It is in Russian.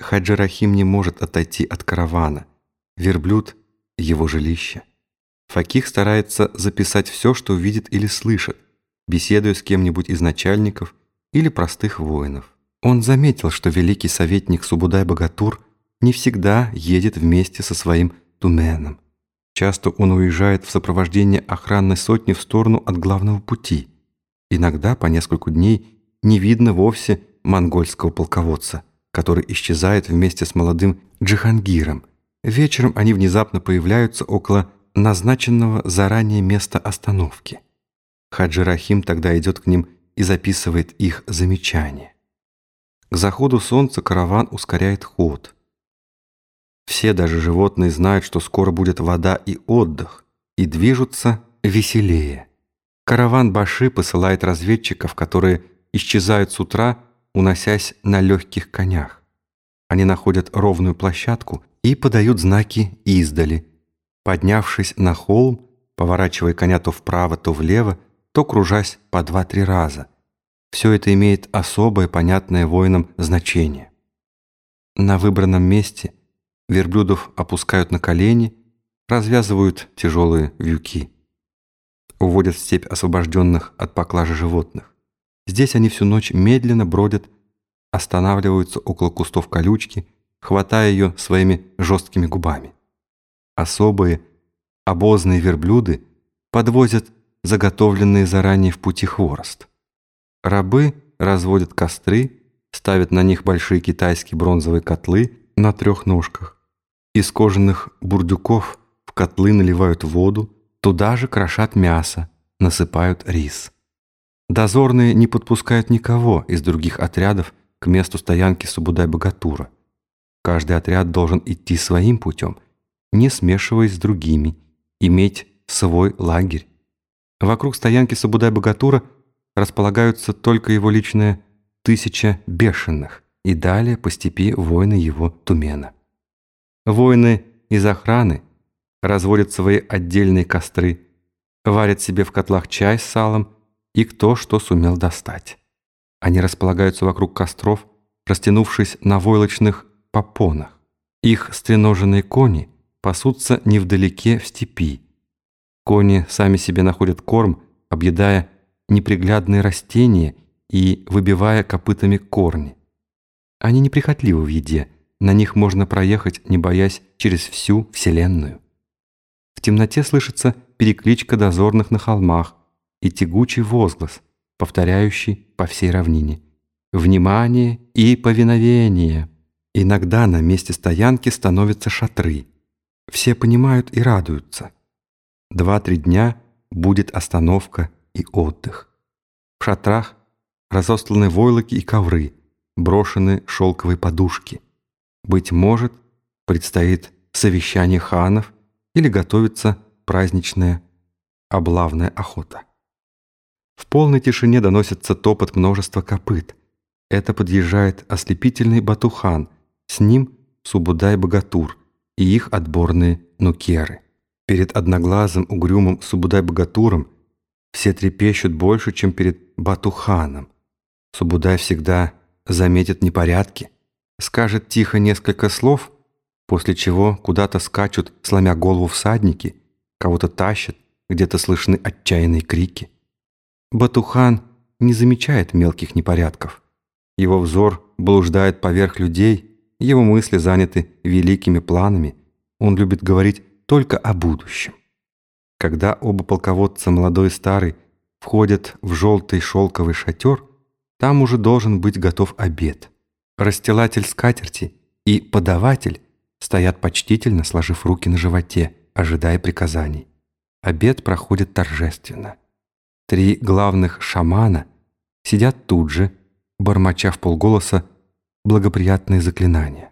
Хаджи Рахим не может отойти от каравана. Верблюд — его жилище. Факих старается записать все, что видит или слышит, беседуя с кем-нибудь из начальников или простых воинов. Он заметил, что великий советник Субудай-Богатур не всегда едет вместе со своим туменом. Часто он уезжает в сопровождении охранной сотни в сторону от главного пути. Иногда по несколько дней не видно вовсе монгольского полководца, который исчезает вместе с молодым Джихангиром. Вечером они внезапно появляются около назначенного заранее места остановки. Хаджи Рахим тогда идет к ним и записывает их замечания. К заходу солнца караван ускоряет ход. Все, даже животные, знают, что скоро будет вода и отдых, и движутся веселее. Караван Баши посылает разведчиков, которые исчезают с утра, уносясь на легких конях. Они находят ровную площадку и подают знаки издали. Поднявшись на холм, поворачивая коня то вправо, то влево, то кружась по два-три раза. Все это имеет особое, понятное воинам значение. На выбранном месте верблюдов опускают на колени, развязывают тяжелые вьюки. Уводят в степь освобожденных от поклажи животных. Здесь они всю ночь медленно бродят, останавливаются около кустов колючки, хватая ее своими жесткими губами. Особые обозные верблюды подвозят заготовленные заранее в пути хворост. Рабы разводят костры, ставят на них большие китайские бронзовые котлы на трех ножках. Из кожаных бурдюков в котлы наливают воду, туда же крошат мясо, насыпают рис. Дозорные не подпускают никого из других отрядов к месту стоянки Субудай-Богатура. Каждый отряд должен идти своим путем, не смешиваясь с другими, иметь свой лагерь. Вокруг стоянки Сабудай-Богатура располагаются только его личная тысяча бешеных и далее по степи воины его Тумена. Воины из охраны разводят свои отдельные костры, варят себе в котлах чай с салом и кто что сумел достать. Они располагаются вокруг костров, растянувшись на войлочных попонах. Их стреноженные кони пасутся невдалеке в степи, Кони сами себе находят корм, объедая неприглядные растения и выбивая копытами корни. Они неприхотливы в еде, на них можно проехать, не боясь, через всю Вселенную. В темноте слышится перекличка дозорных на холмах и тягучий возглас, повторяющий по всей равнине. «Внимание и повиновение!» Иногда на месте стоянки становятся шатры. Все понимают и радуются – Два-три дня будет остановка и отдых. В шатрах разосланы войлоки и ковры, брошены шелковые подушки. Быть может, предстоит совещание ханов или готовится праздничная облавная охота. Полной тишине доносится топот множества копыт. Это подъезжает ослепительный Батухан, с ним Субудай-Богатур и их отборные нукеры. Перед одноглазым угрюмым Субудай-богатуром все трепещут больше, чем перед Батуханом. Субудай всегда заметит непорядки, скажет тихо несколько слов, после чего куда-то скачут, сломя голову всадники, кого-то тащат, где-то слышны отчаянные крики. Батухан не замечает мелких непорядков. Его взор блуждает поверх людей, его мысли заняты великими планами. Он любит говорить только о будущем. Когда оба полководца, молодой и старый, входят в желтый шелковый шатер, там уже должен быть готов обед. Расстилатель скатерти и подаватель стоят почтительно, сложив руки на животе, ожидая приказаний. Обед проходит торжественно. Три главных шамана сидят тут же, бормоча в полголоса благоприятные заклинания.